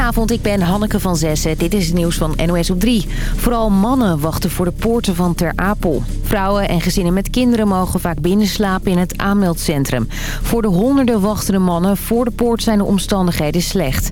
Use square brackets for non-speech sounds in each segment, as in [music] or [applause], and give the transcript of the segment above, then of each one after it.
Goedenavond, ik ben Hanneke van Zessen. Dit is het nieuws van NOS op 3. Vooral mannen wachten voor de poorten van Ter Apel. Vrouwen en gezinnen met kinderen mogen vaak binnenslapen in het aanmeldcentrum. Voor de honderden wachtende mannen voor de poort zijn de omstandigheden slecht.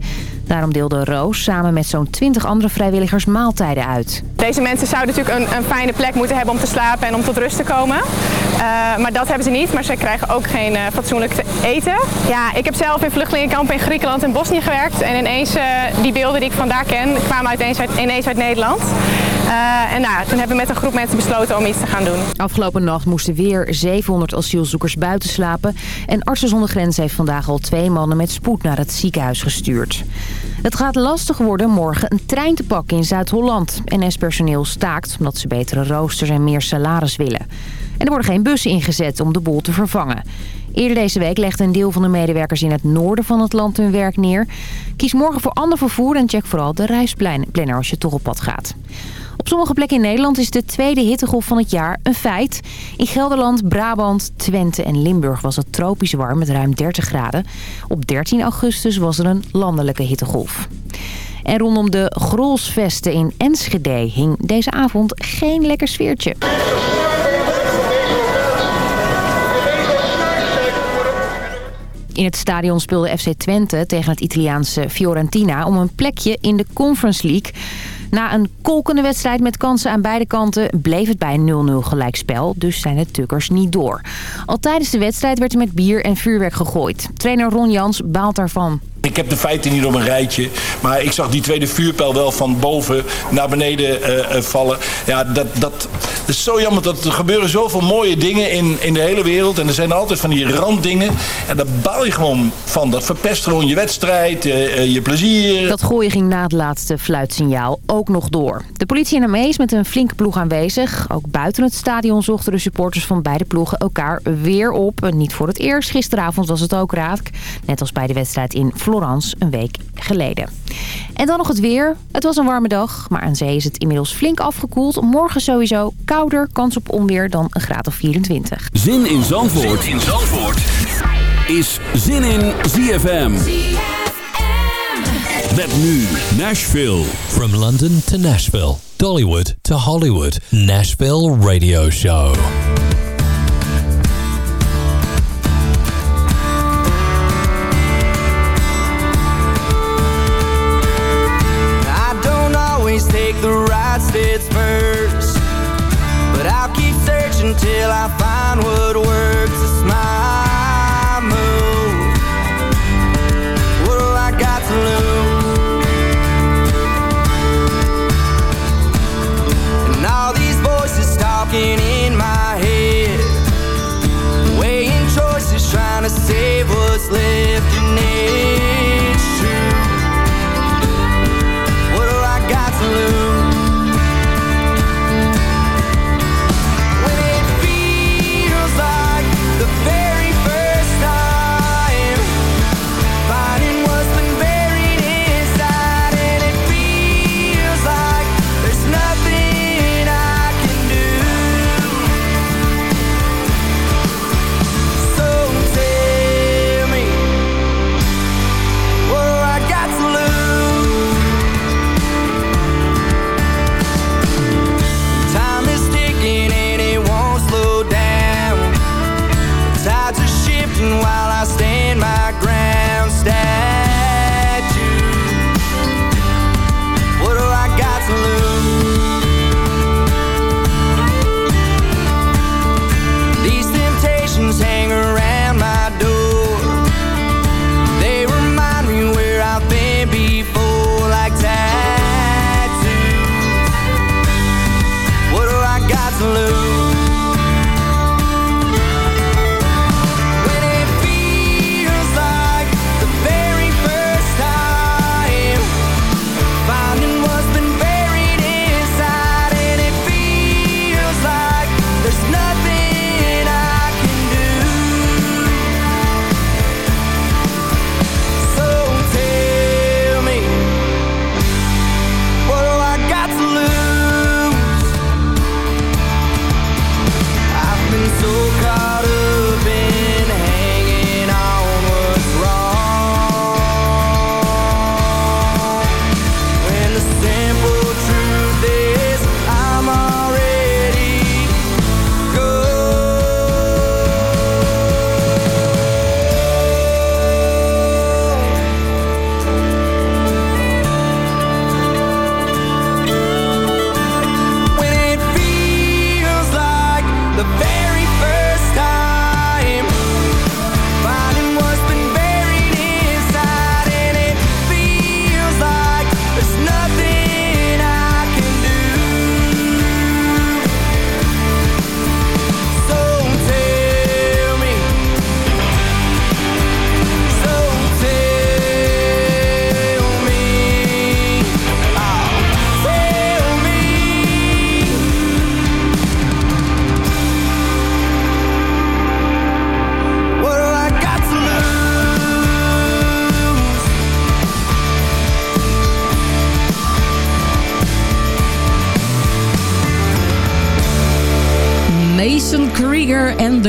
Daarom deelde Roos samen met zo'n 20 andere vrijwilligers maaltijden uit. Deze mensen zouden natuurlijk een, een fijne plek moeten hebben om te slapen en om tot rust te komen. Uh, maar dat hebben ze niet, maar ze krijgen ook geen uh, fatsoenlijk eten. Ja, ik heb zelf in vluchtelingenkampen in Griekenland en Bosnië gewerkt. En ineens, uh, die beelden die ik vandaar ken, kwamen uit, ineens uit Nederland. Uh, en nou, toen hebben we met een groep mensen besloten om iets te gaan doen. Afgelopen nacht moesten weer 700 asielzoekers buiten slapen. En Artsen zonder Grenzen heeft vandaag al twee mannen met spoed naar het ziekenhuis gestuurd. Het gaat lastig worden morgen een trein te pakken in Zuid-Holland. NS-personeel staakt omdat ze betere roosters en meer salaris willen. En er worden geen bussen ingezet om de boel te vervangen. Eerder deze week legde een deel van de medewerkers in het noorden van het land hun werk neer. Kies morgen voor ander vervoer en check vooral de reisplanner als je toch op pad gaat. Op sommige plekken in Nederland is de tweede hittegolf van het jaar een feit. In Gelderland, Brabant, Twente en Limburg was het tropisch warm met ruim 30 graden. Op 13 augustus was er een landelijke hittegolf. En rondom de Grolsvesten in Enschede hing deze avond geen lekker sfeertje. In het stadion speelde FC Twente tegen het Italiaanse Fiorentina om een plekje in de Conference League. Na een kolkende wedstrijd met kansen aan beide kanten bleef het bij 0-0 gelijkspel. Dus zijn de tukkers niet door. Al tijdens de wedstrijd werd er met bier en vuurwerk gegooid. Trainer Ron Jans baalt daarvan. Ik heb de feiten niet op een rijtje. Maar ik zag die tweede vuurpijl wel van boven naar beneden uh, vallen. Ja, dat, dat, is zo jammer. Dat er gebeuren zoveel mooie dingen in, in de hele wereld. En er zijn altijd van die randdingen. En daar baal je gewoon van. Dat verpest gewoon je wedstrijd, uh, je plezier. Dat gooien ging na het laatste fluitsignaal ook nog door. De politie in Amees met een flinke ploeg aanwezig. Ook buiten het stadion zochten de supporters van beide ploegen elkaar weer op. Niet voor het eerst. Gisteravond was het ook raak. Net als bij de wedstrijd in Florence een week geleden. En dan nog het weer. Het was een warme dag, maar aan zee is het inmiddels flink afgekoeld. Morgen sowieso kouder, kans op onweer dan een graad of 24. Zin in Zandvoort, zin in Zandvoort. is Zin in ZFM. Met nu Nashville. From London to Nashville, Dollywood to Hollywood, Nashville Radio Show. Till I find what works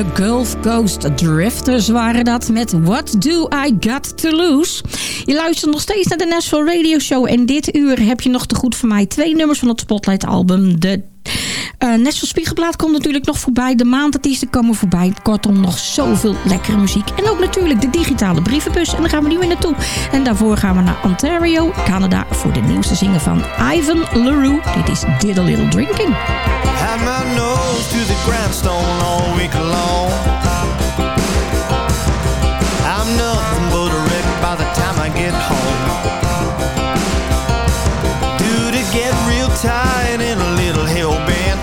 de Gulf Coast Drifters waren dat met What Do I Got To Lose. Je luistert nog steeds naar de Nashville Radio Show en dit uur heb je nog te goed van mij twee nummers van het Spotlight album. De uh, Nashville Spiegelplaat komt natuurlijk nog voorbij. De maandartiesten komen voorbij. Kortom, nog zoveel lekkere muziek. En ook natuurlijk de digitale brievenbus. En daar gaan we nu weer naartoe. En daarvoor gaan we naar Ontario, Canada... voor de nieuwste zingen van Ivan LaRue. Dit is Did a Little Drinking. Had my nose to the grindstone week long I'm nothing but a wreck by the time I get home. Due to get real tired and a little hell bent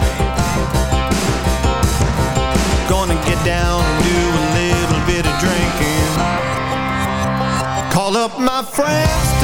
Gonna get down and do a little bit of drinking. Call up my friends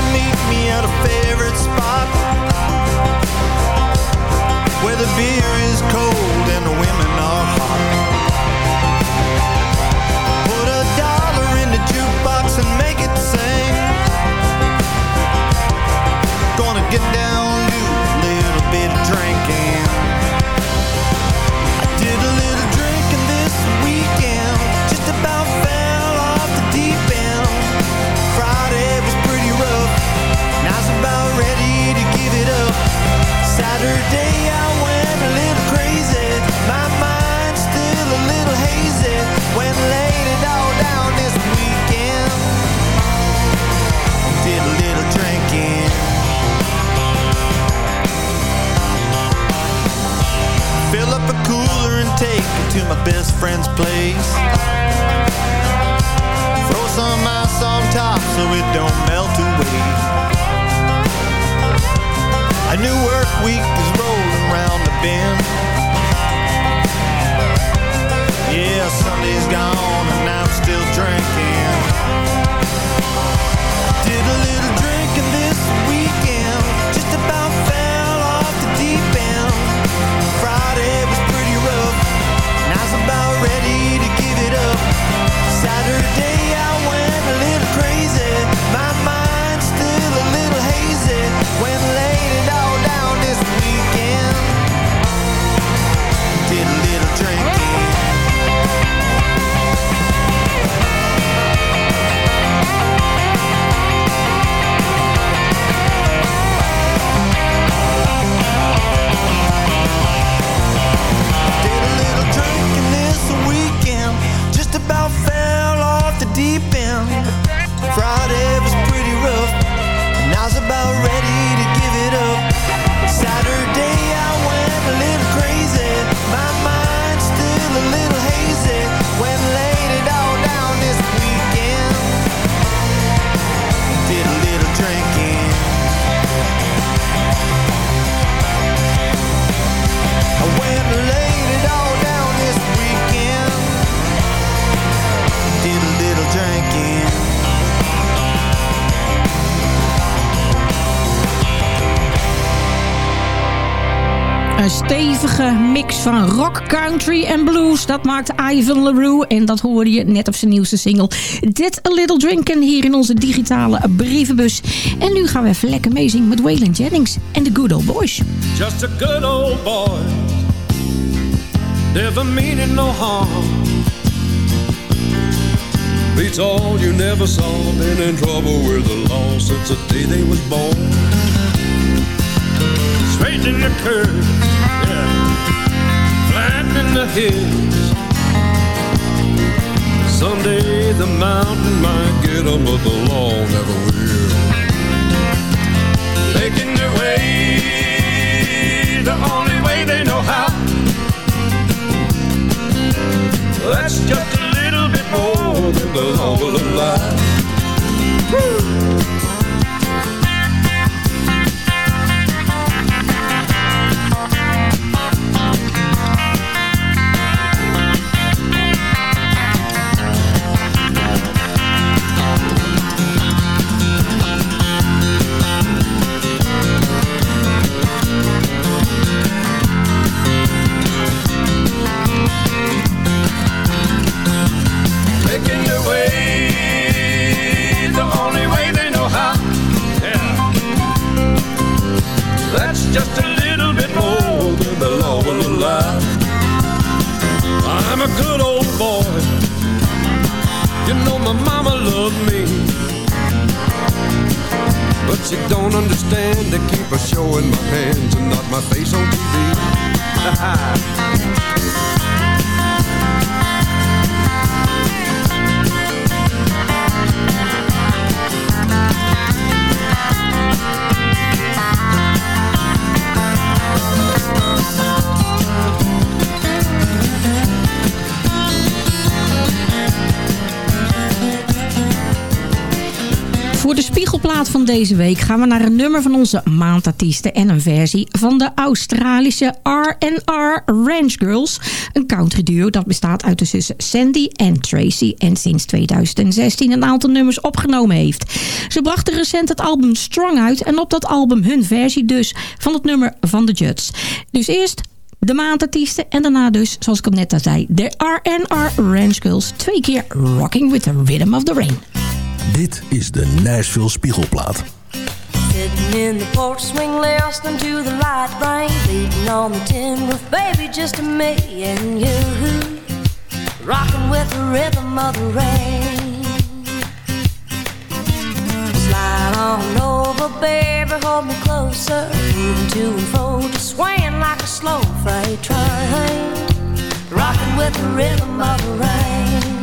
Een stevige mix van rock, country en blues. Dat maakt Ivan LaRue. En dat hoorde je net op zijn nieuwste single. Dit A Little Drinken hier in onze digitale brievenbus. En nu gaan we even lekker meezingen met Waylon Jennings en The Good Old Boys. Just a good old boy Never meaning no harm Beats all you never saw Been in trouble with the law Since the day they was born Straight in the curve Yeah Flat the hills Someday the mountain might get 'em, But the law never will Making their way the only way they know how. That's just a little bit more than the law will allow. Making just a little bit more than the law will allow. I'm a good old boy. You know my mama loved me. But she don't understand. They keep her showing my hands and not my face on TV. [laughs] van deze week gaan we naar een nummer van onze maandartiesten en een versie van de Australische R&R Ranch Girls. Een country duo dat bestaat uit de zussen Sandy en Tracy en sinds 2016 een aantal nummers opgenomen heeft. Ze brachten recent het album Strong uit en op dat album hun versie dus van het nummer van de Judds. Dus eerst de maandartiesten en daarna dus, zoals ik al net al zei, de R&R Ranch Girls. Twee keer Rocking with the Rhythm of the Rain. Dit is de Nashville Spiegelplaat. Sitting in the porch swing, listening to the light rain, on the tin baby, just me and you, rocking with the rhythm of the rain. Slide on over, baby, hold me closer, moving to and fro, just swaying like a slow freight train, rocking with the rhythm of the rain.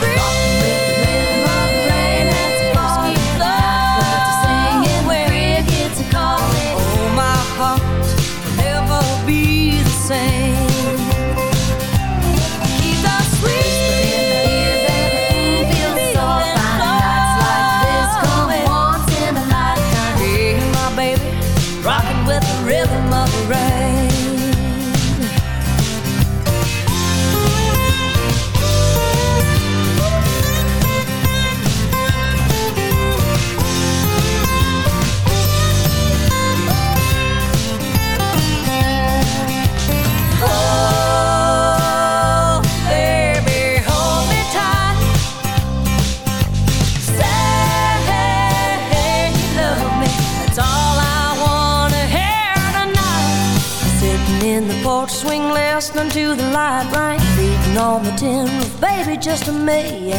Let just me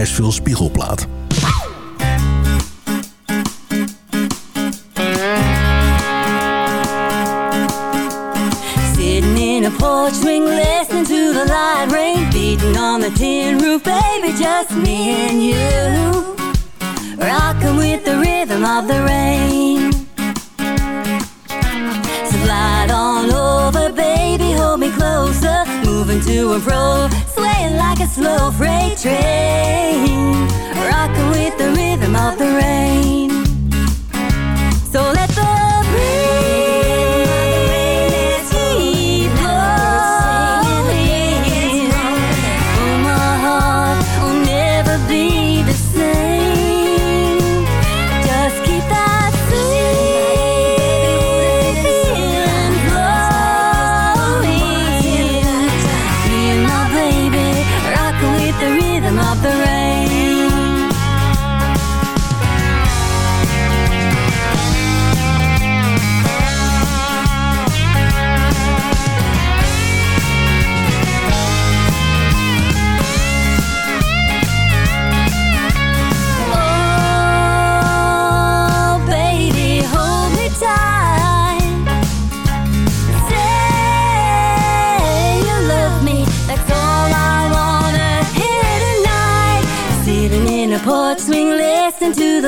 Nashville Spiegelplaat. Sitting in a porch swing, listening to the light rain beating on the tin roof, baby, just me and you, rocking with the rhythm of the rain. Slide on over, baby, hold me closer, moving to and fro, swaying like a slow freight train, rocking with the rhythm of the rain.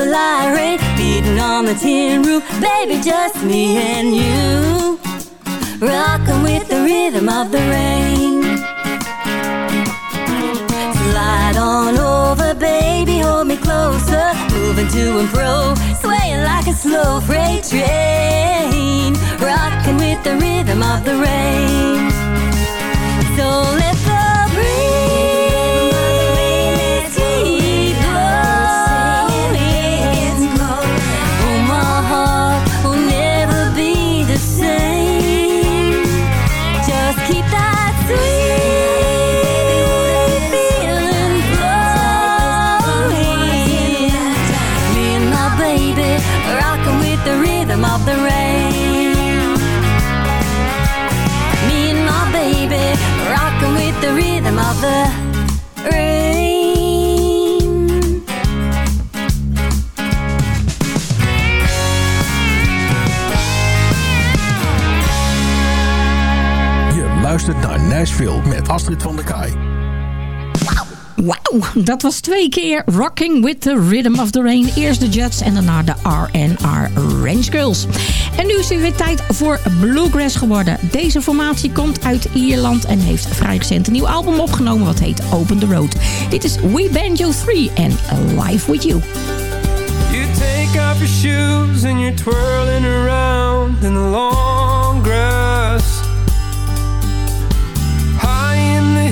The light rain beating on the tin roof. Baby, just me and you, rocking with the rhythm of the rain. Slide on over, baby, hold me closer, moving to and fro, swaying like a slow freight train, rocking with the rhythm of the rain. So met Astrid van der Kaai. Wauw, dat was twee keer Rocking with the Rhythm of the Rain. Eerst de Jets en daarna de R&R Range Girls. En nu is het weer tijd voor Bluegrass geworden. Deze formatie komt uit Ierland en heeft vrij recent een nieuw album opgenomen... wat heet Open the Road. Dit is We Banjo 3 en Live With You. You take off your shoes and you're twirling around in the long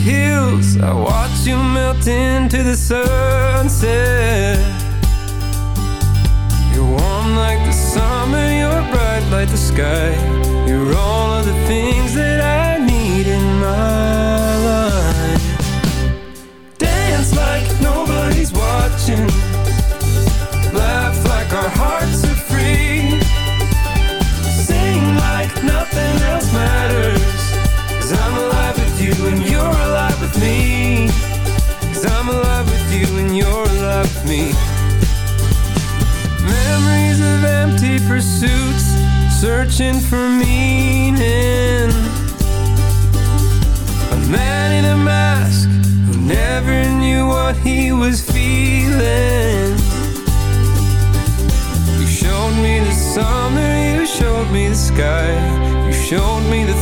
hills, I watch you melt into the sunset. You're warm like the summer, you're bright like the sky. You're all of the things that I need in my life. Dance like nobody's watching. Laugh like our hearts are free. Sing like nothing else matters. Me. Cause I'm alive with you and you're in love with me. Memories of empty pursuits, searching for meaning. A man in a mask who never knew what he was feeling. You showed me the summer, you showed me the sky. You showed me the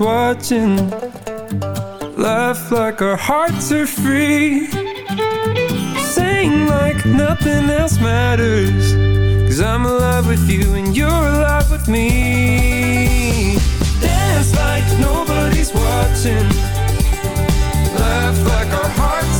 watching. Laugh like our hearts are free. Sing like nothing else matters. Cause I'm alive with you and you're alive with me. Dance like nobody's watching. Laugh like our hearts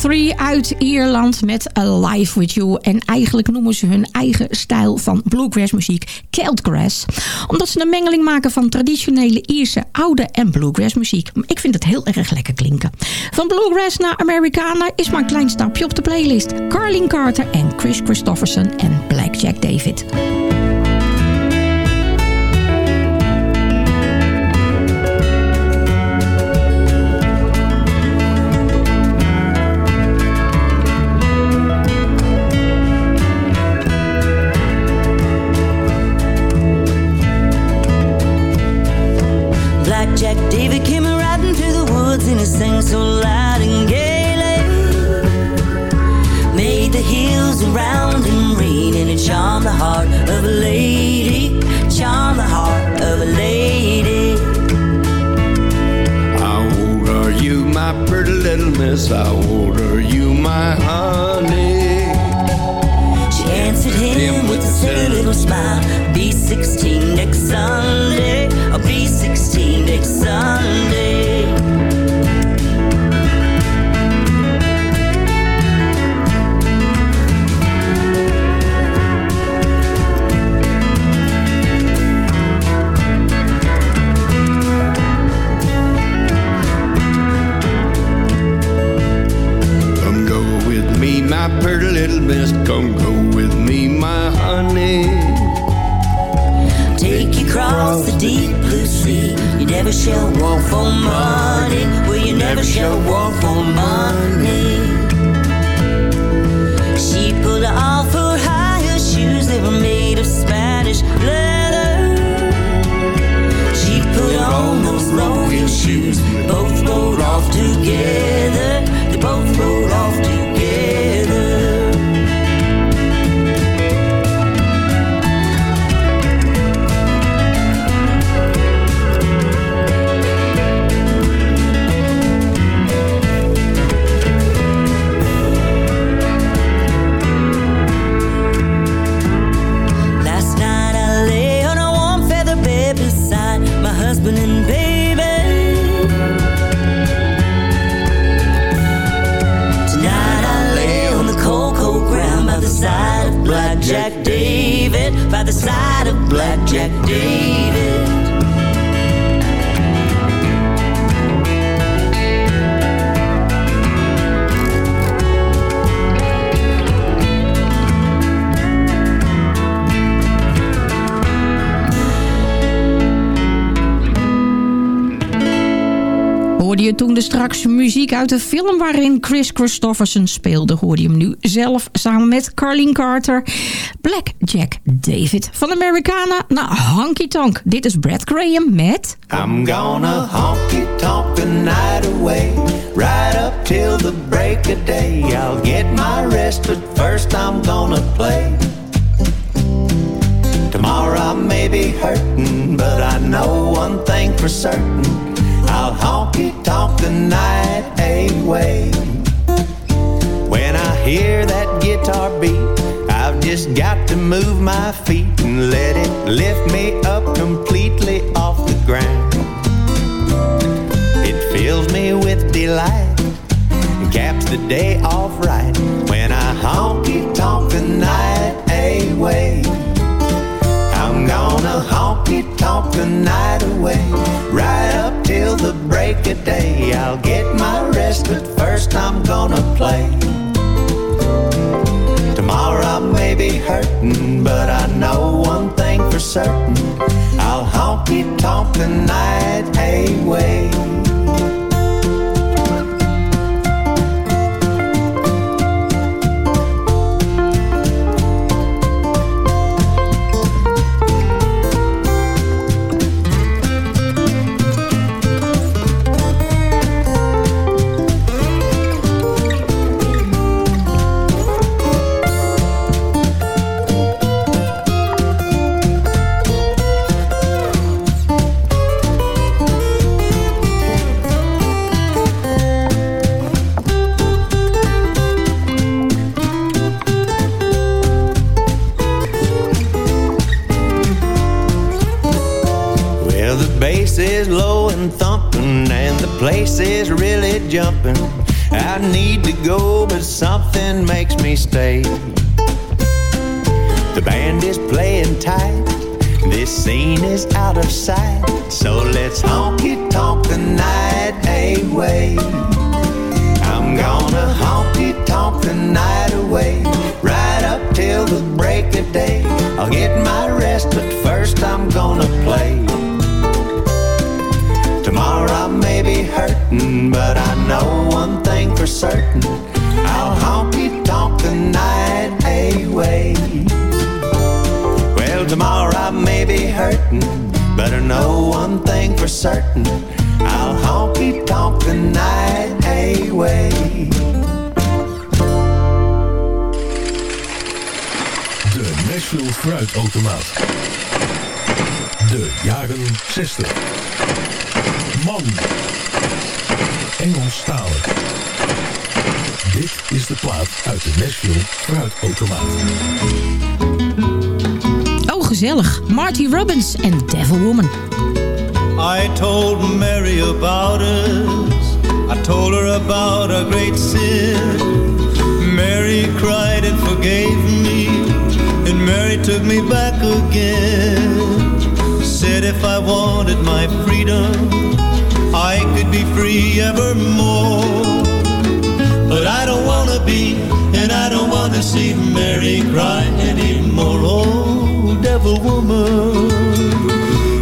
3 uit Ierland met Alive With You. En eigenlijk noemen ze hun eigen stijl van bluegrass muziek Celtgrass. Omdat ze een mengeling maken van traditionele Ierse oude en bluegrass muziek. Ik vind het heel erg lekker klinken. Van bluegrass naar Americana is maar een klein stapje op de playlist. Carlin Carter en Chris Christofferson en Blackjack David. Promise I order you my honey. She answered him with a silly little smile. B16 next Shall want for money. Well, you never shall want for money. She pulled off her higher shoes. They were made of Spanish leather. She put on those heel shoes. Both rode off together. Je toen de straks muziek uit de film waarin Chris Christofferson speelde. Hoorde je hem nu zelf samen met Carlene Carter. Black Jack David. Van Americana naar Honky Tonk. Dit is Brad Graham met... I'm gonna honky tonk the night away, right up till the break of day. I'll get my rest, but first I'm gonna play. Tomorrow I may be hurting, but I know one thing for certain. I'll honky tonk the night away. When I hear that guitar beat, I've just got to move my feet and let it lift me up completely off the ground. It fills me with delight and caps the day off right when I honky tonk the night away. Gonna honky tonk the night away, right up till the break of day. I'll get my rest, but first I'm gonna play. Tomorrow I may be hurting, but I know one thing for certain. I'll honky tonk the night away. Jumping. Jaren 60. Man. Engelstalig. Dit is de plaat uit de Nashville Fruitautomaat. Oh, gezellig. Marty Robbins en Devil Woman. I told Mary about us. I told her about a great sin. Mary cried and forgave me. And Mary took me back again. Said if I wanted my freedom, I could be free evermore. But I don't wanna be, and I don't wanna see Mary cry anymore. Oh, devil woman,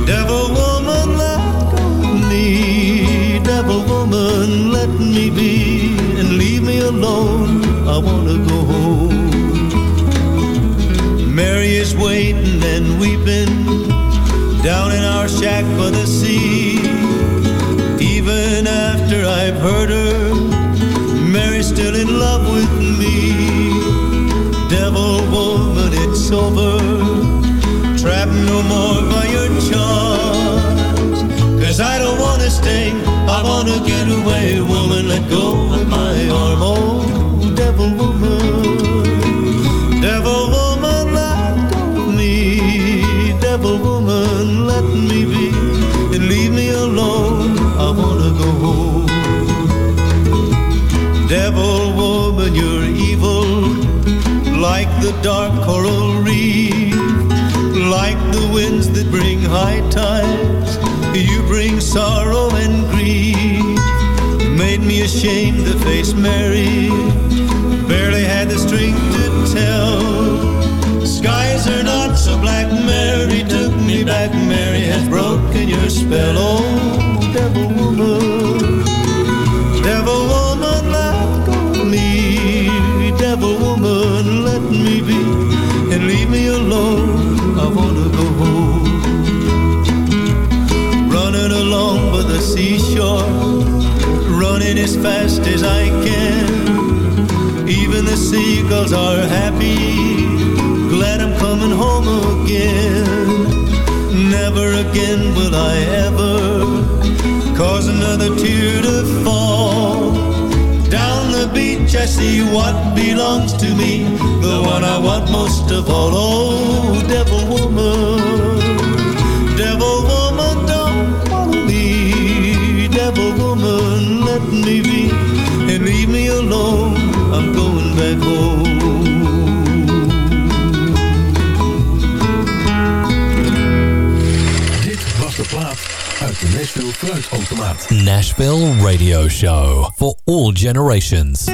devil woman, let me. Devil woman, let me be, and leave me alone. I wanna go home. Mary is waiting and weeping down in our shack by the sea. Even after I've hurt her, Mary's still in love with me. Devil woman, it's over. Trapped no more by your charms. Cause I don't wanna stay, I wanna get away. Woman, let go the dark coral reef, like the winds that bring high tides. You bring sorrow and grief. Made me ashamed to face Mary. Barely had the strength to tell. Skies are not so black. Mary took me back. Mary has broken your spell. Oh, devil woman. Seashore. Running as fast as I can. Even the seagulls are happy. Glad I'm coming home again. Never again will I ever cause another tear to fall. Down the beach I see what belongs to me, the one I want most of all. Oh, devil let me be and leave me alone. I'm going back home. Dit was de plaat uit de Nashville Fruitautomaat. Nashville Radio Show for all generations.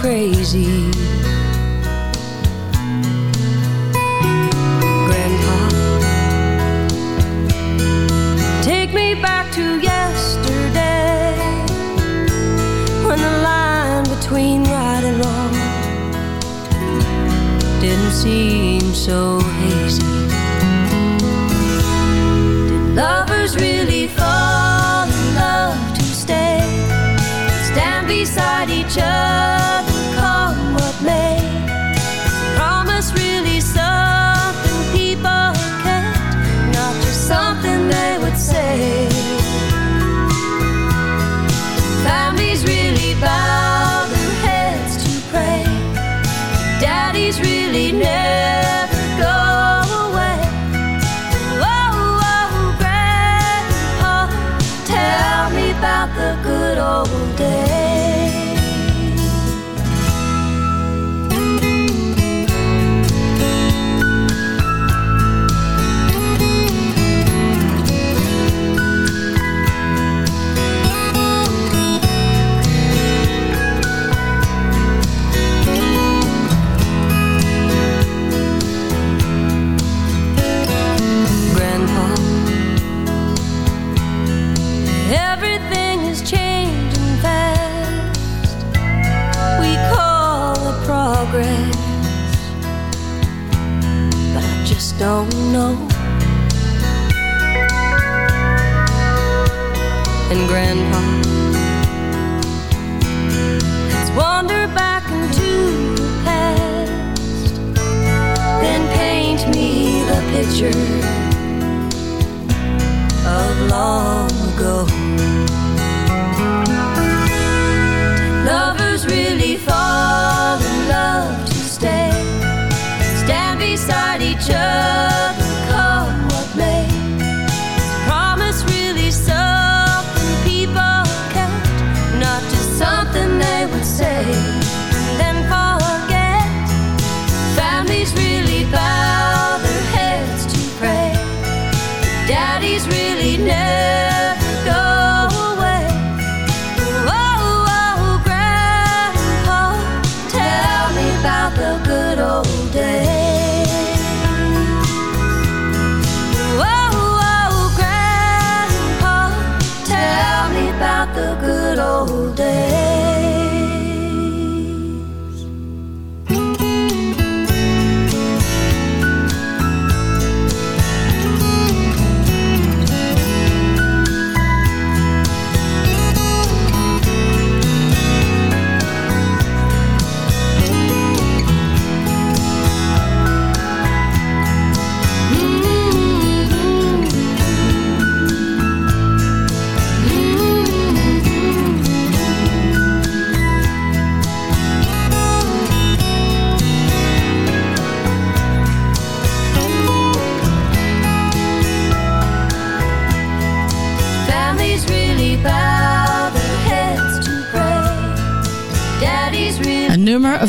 Crazy. Grandpa, take me back to yesterday when the line between right and wrong didn't seem so hazy. Did lovers really fall in love to stay? Stand beside each other,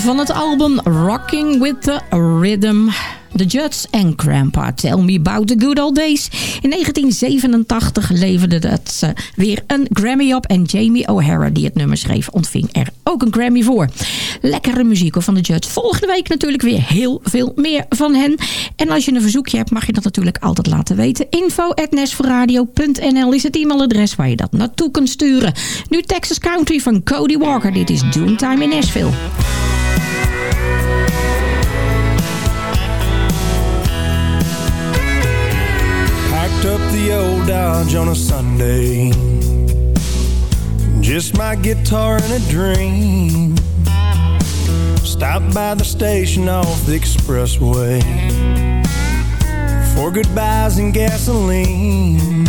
van het album Rocking with the Rhythm. The Judds en Grandpa Tell Me About the Good Old Days. In 1987 leverde het eh, weer een Grammy op. En Jamie O'Hara, die het nummer schreef, ontving er ook een Grammy voor. Lekkere muziek van de Judds. Volgende week natuurlijk weer heel veel meer van hen. En als je een verzoekje hebt, mag je dat natuurlijk altijd laten weten. info.nesforradio.nl is het e-mailadres waar je dat naartoe kunt sturen. Nu Texas Country van Cody Walker. Dit is Doontime in Nashville. Old Dodge on a Sunday. Just my guitar and a dream. Stopped by the station off the expressway for goodbyes and gasoline.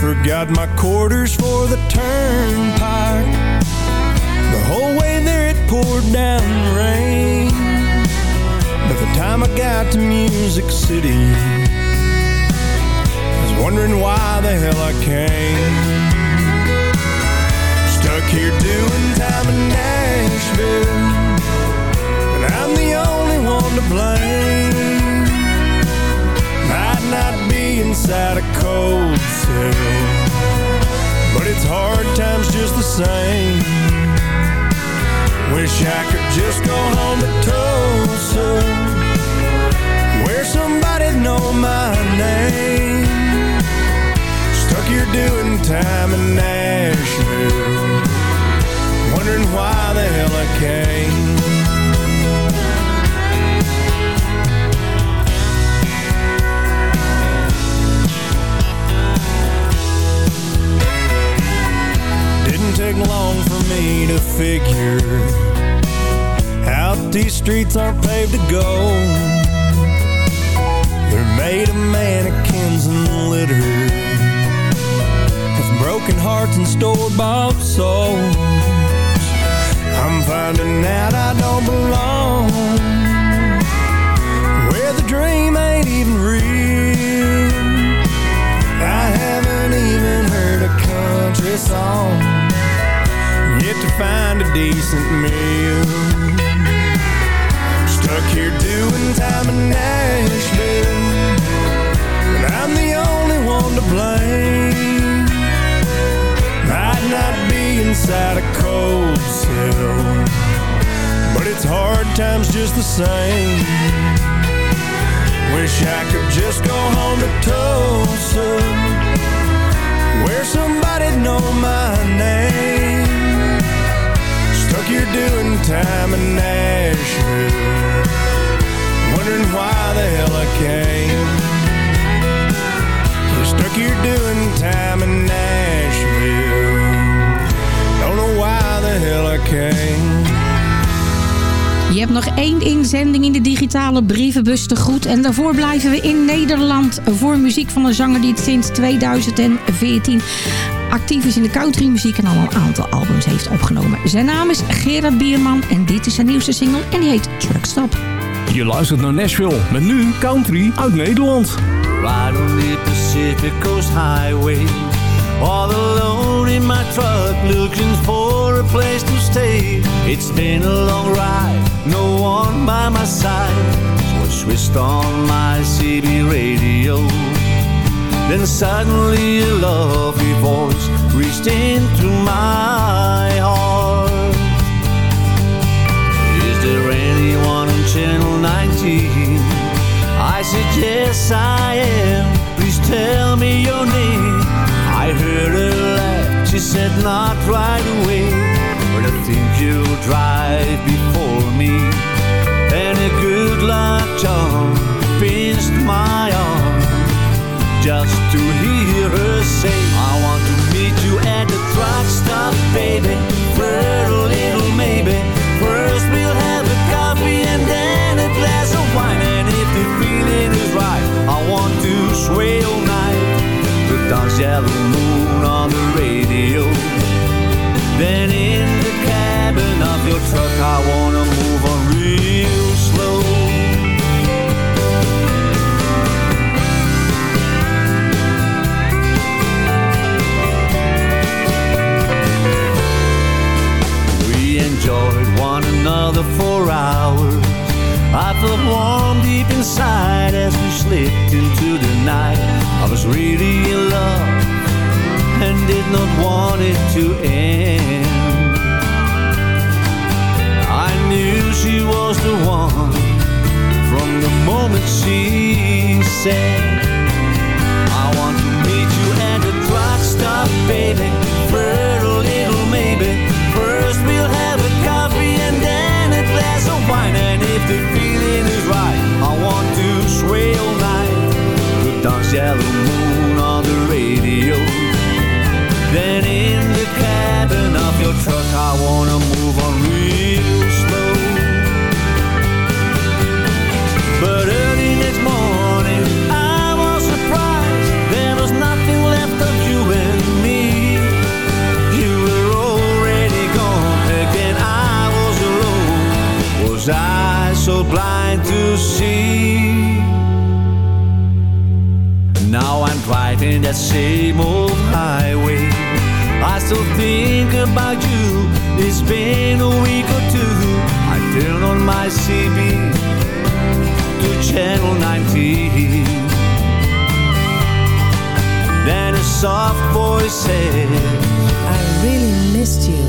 Forgot my quarters for the turnpike. The whole way there it poured down rain. By the time I got to Music City, wondering why the hell I came. Stuck here doing time in Nashville, and I'm the only one to blame. Might not be inside a cold cell, but it's hard times just the same. Wish I could just go home to Tulsa, where somebody'd know my name. Here doing time in Nashville, wondering why the hell I came. Didn't take long for me to figure out these streets aren't paved to go. They're made of mannequins and litter broken hearts and store-bought souls. I'm finding out I don't belong where the dream ain't even real. I haven't even heard a country song yet to find a decent meal. Stuck here doing time in Nashville, and I'm the only one to blame. Inside a cold cell, but it's hard times just the same. Wish I could just go home to Tulsa, where somebody'd know my name. Stuck here doing time in Nashville, wondering why the hell I came. Stuck here doing time in Nashville. Je hebt nog één inzending in de digitale brievenbus te goed. En daarvoor blijven we in Nederland voor muziek van een zanger die het sinds 2014 actief is in de countrymuziek en al een aantal albums heeft opgenomen. Zijn naam is Gerard Bierman en dit is zijn nieuwste single en die heet Truckstop. Je luistert naar Nashville met nu country uit Nederland. Ride on the Pacific Coast Highway All alone in my truck Looking for a place to stay It's been a long ride No one by my side So I switched on my CB radio Then suddenly a lovely voice Reached into my heart Is there anyone on Channel 19? I said, yes, I am. Please tell me your name. I heard laugh. She said, not right away. But I think you'll drive before me. And a good luck charm pinched my arm. Just to hear her say, I want to meet you at the truck stop, baby. For a little maybe. First we'll have a coffee and then a glass of wine. And if the feeling is right, I want to sway all night. The dance yellow moon your truck, I wanna move on real slow. We enjoyed one another for hours. I felt warm deep inside as we slipped into the night. I was really in love and did not want it to end. Knew she was the one from the moment she said, I want to meet you at the truck stop, baby. For a little maybe. First we'll have a coffee and then a glass of wine. And if the feeling is right, I want to sway all night. Good dance yellow moon on the radio. Then in the cabin of your truck, I wanna move on real But early next morning, I was surprised. There was nothing left of you and me. You were already gone. Again, I was alone. Was I so blind to see? Now I'm driving that same old highway. I still think about you. It's been a week or two. I turn on my CB channel 19. Then a soft voice said, I really missed you.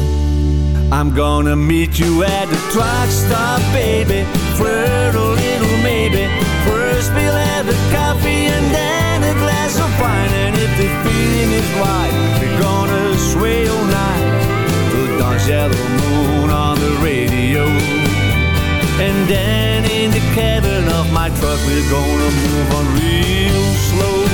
I'm gonna meet you at the truck stop, baby. Flirt a little, maybe. First we'll have a coffee and then a glass of wine. And if the feeling is right, we're gonna sway all night. The dark yellow moon on the radio. And then in the cabin of my truck, we're gonna move on real slow.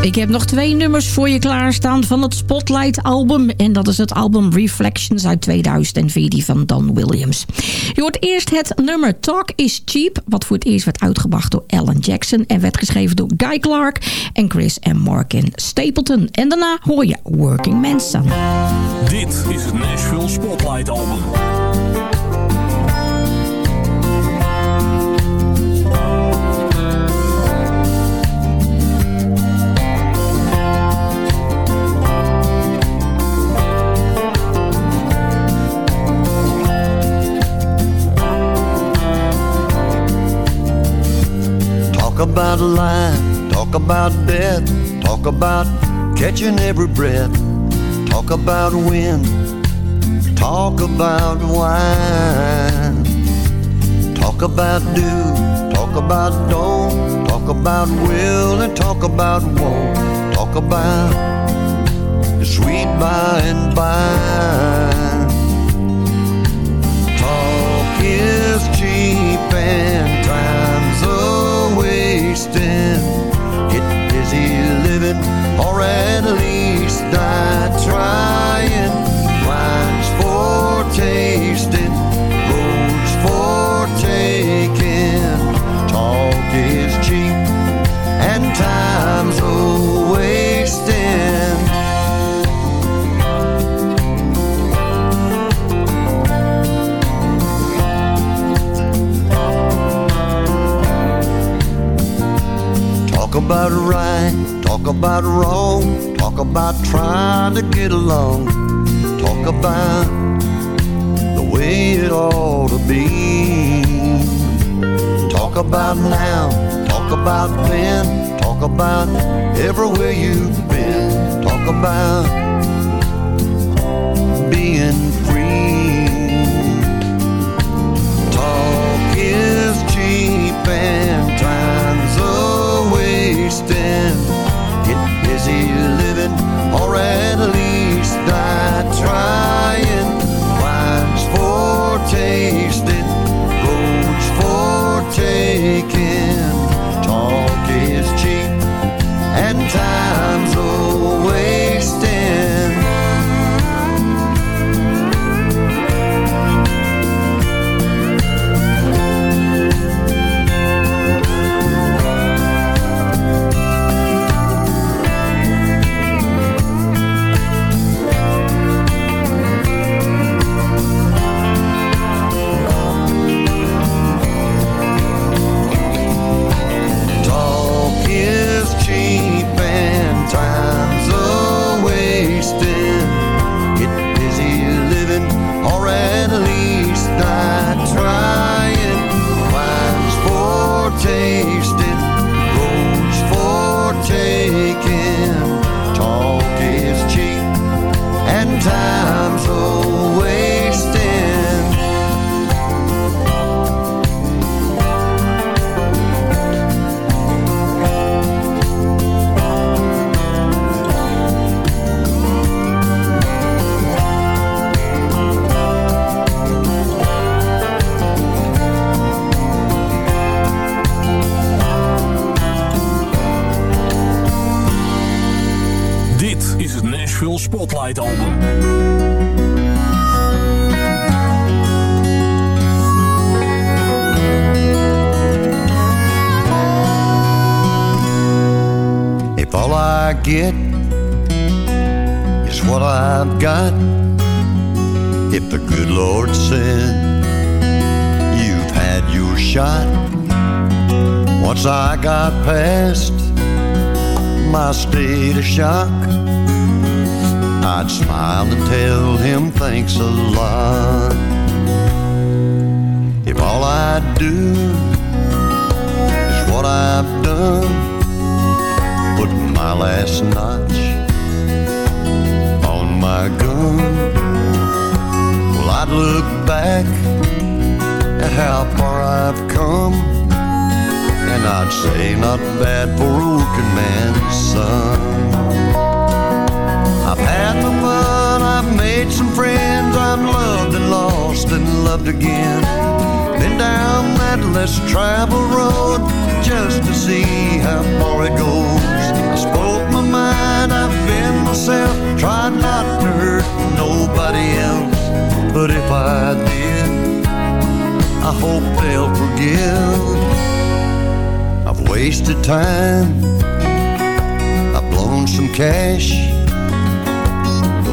Ik heb nog twee nummers voor je klaarstaan van het Spotlight album. En dat is het album Reflections uit 2014 van Don Williams. Je hoort eerst het nummer Talk is Cheap. Wat voor het eerst werd uitgebracht door Alan Jackson. En werd geschreven door Guy Clark en Chris en Morgan Stapleton. En daarna hoor je Working Man's Son. Dit is het Nashville Spotlight album. About life, talk about death, talk about catching every breath, talk about wind, talk about wine, talk about do, Talk about don't, talk about will, and talk about won't. Talk about the sweet by and by. Talk is cheap and or at least die trying. Wines for tasting, Talk about right, talk about wrong, talk about trying to get along, talk about the way it ought to be. Talk about now, talk about then, talk about everywhere you've been, talk about being free. Talk is cheap and wasting. Get busy living, or at least die trying. Wines for tasting, roads for taking. Talk is cheap and time's a I'd say, not bad for a working man's son. I've had my fun, I've made some friends, I've loved and lost and loved again. Been down that less traveled road just to see how far it goes. I spoke my mind, I've been myself, tried not to hurt nobody else. But if I did, I hope they'll forgive. Wasted time, I've blown some cash,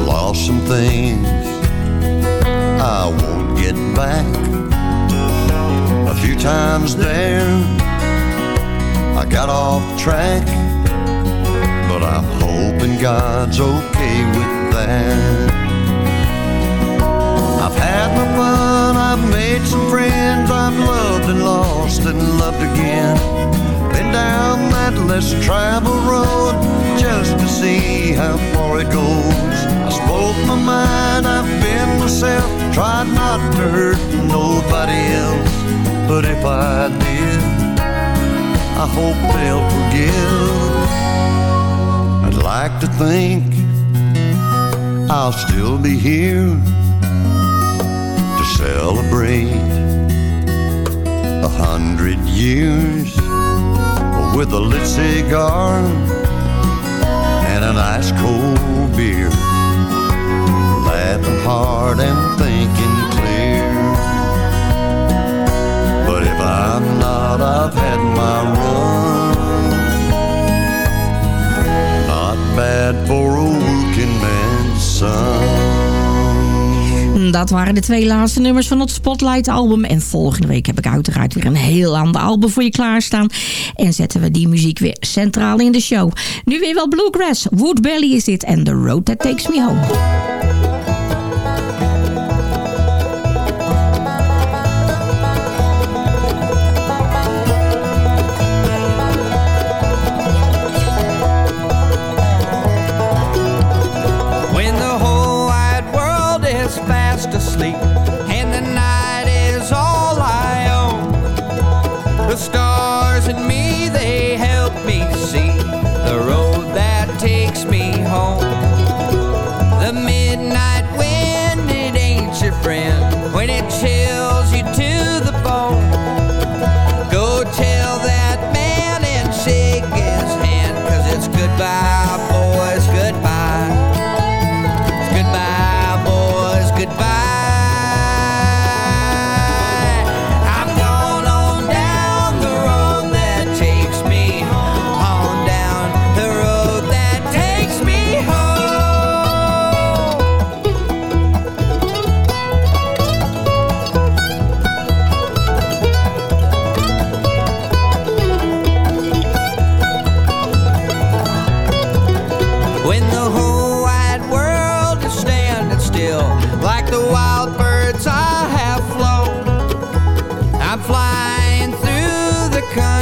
lost some things I won't get back. A few times there, I got off track, but I'm hoping God's okay with that. I've had my fun, I've made some friends, I've loved and lost and loved again down that less traveled road just to see how far it goes. I spoke my mind, I've been myself, tried not to hurt nobody else. But if I did, I hope they'll forgive. I'd like to think I'll still be here to celebrate a hundred years with a lit cigar and an ice cold beer, laughing hard and thinking clear. But if I'm not, I've had my run. Dat waren de twee laatste nummers van het Spotlight album. En volgende week heb ik uiteraard weer een heel ander album voor je klaarstaan. En zetten we die muziek weer centraal in de show. Nu weer wel Bluegrass. Woodbelly is dit en The Road That Takes Me Home.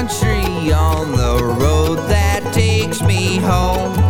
country on the road that takes me home.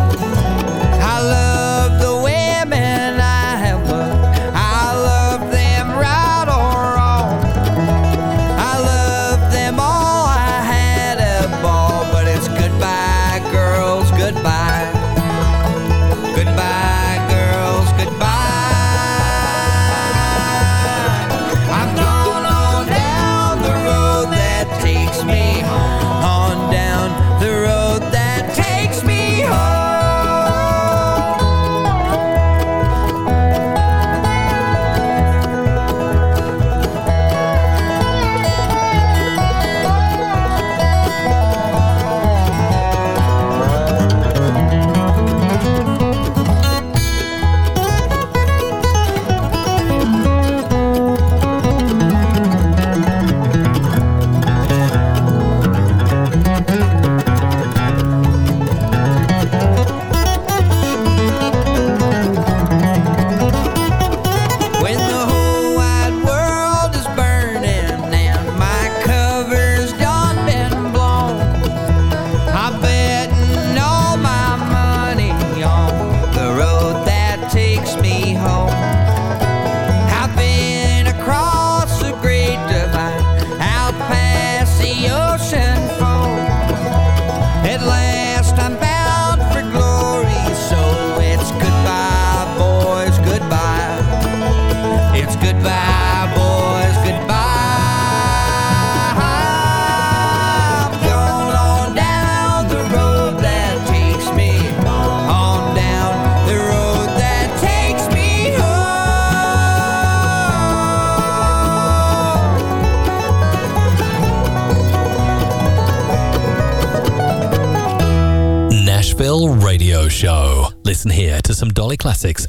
radio show. Listen here to some Dolly classics.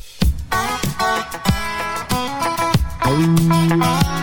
Oh.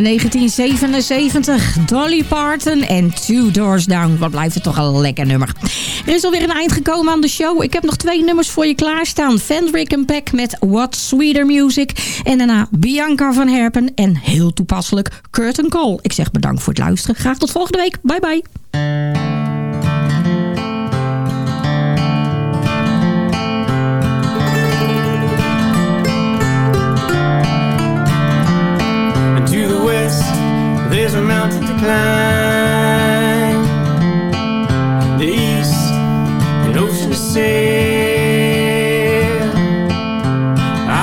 Naar 1977. Dolly Parton en Two Doors Down. Wat blijft het toch een lekker nummer. Er is alweer een eind gekomen aan de show. Ik heb nog twee nummers voor je klaarstaan. Fendrick en Peck met What Sweeter Music. En daarna Bianca van Herpen. En heel toepasselijk Curtin Cole. Ik zeg bedankt voor het luisteren. Graag tot volgende week. Bye bye. There's a mountain to climb. The east, an ocean to sail.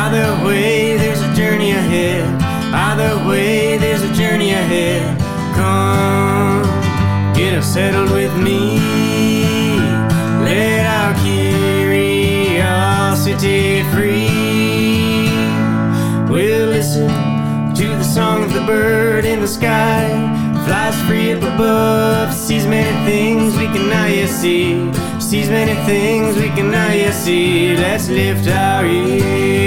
Either way, there's a journey ahead. Either way, there's a journey ahead. Come, get us settled with me. Let our curiosity free. Bird in the sky. Flies free up above, sees many things we can now yet see. Sees many things we can now yet see. Let's lift our ears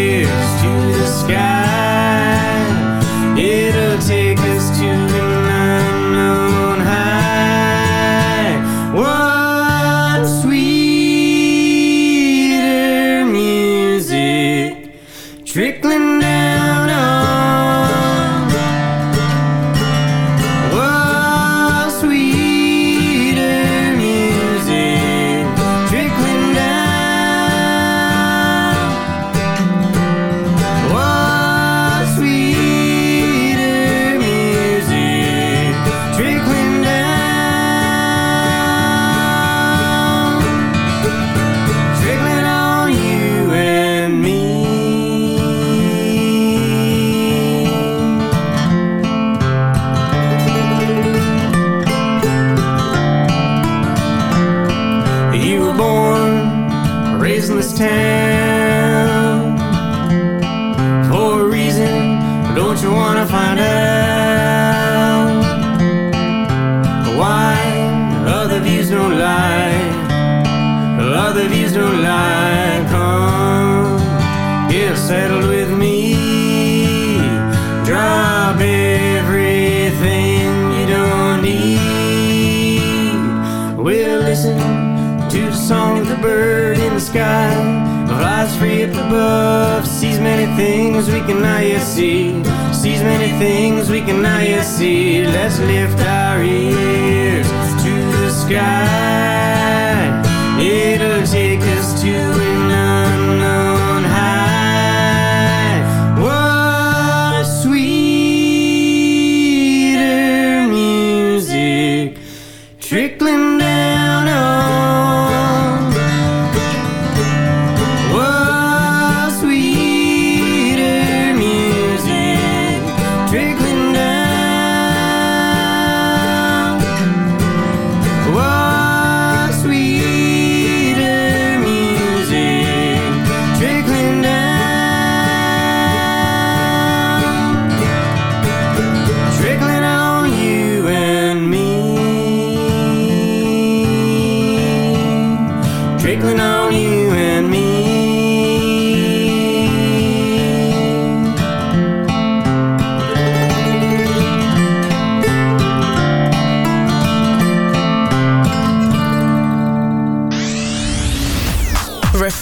sky. Flies free up above, sees many things we can not yet see. Sees many things we can not yet see. Let's lift our ears to the sky.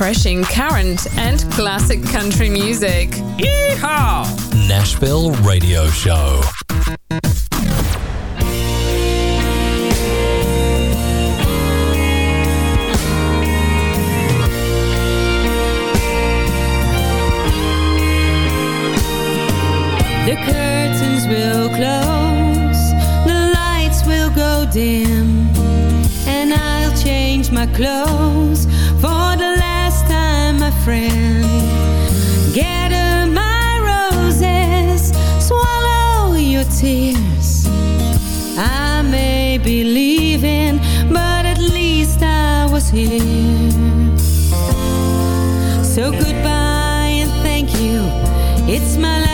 Refreshing current and classic country music. Yeehaw! Nashville Radio Show. The curtains will close, the lights will go dim, and I'll change my clothes tears. I may be leaving, but at least I was here. So goodbye and thank you. It's my last